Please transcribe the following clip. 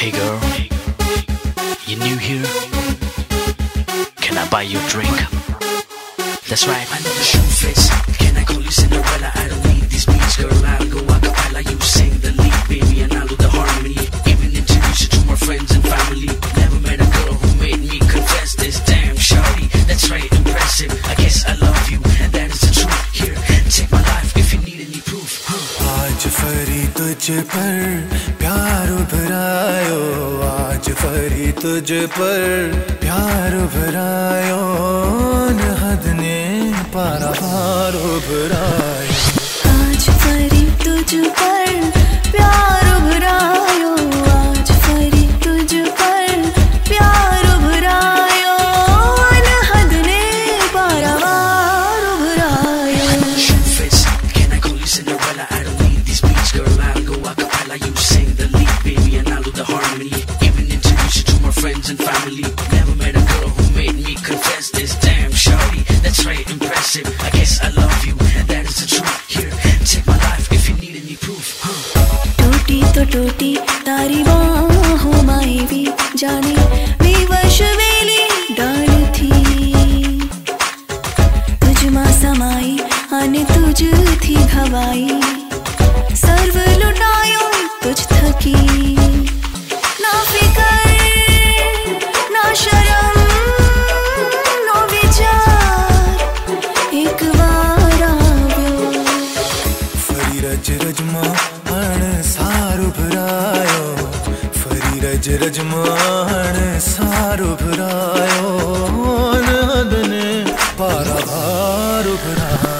Hey girl, you new here? Can I buy you a drink? That's right. I know the shoe fits. Can I call you Cinderella? I don't need these beats, girl. I'll go a cappella. You sing the lead, baby, and I'll do the harmony. Even introduce you to my friends and family. Never met a girl who made me confess this. Damn, shawty, that's right, impressive. I तुझ पर प्यार भरायो आज फरी तुझ पर प्यार भरायो न हद ने पारावार भरायो friends and family. Never met a girl who made me confess this. Damn, shawty, that's right, impressive. I guess I love you, and that is the truth. Here, take my life if you need any proof. Huh? टूटी तो टूटी तारी बाहों माई भी जाने विवश वेली डाल थी तुझ मां समाई आने तुझ थी भवाई રજમાં અણ સારું ભરાયો ફરી રજ રજમાં અણ સારું ભરાયો નાદને પારા ભાર ભરાયો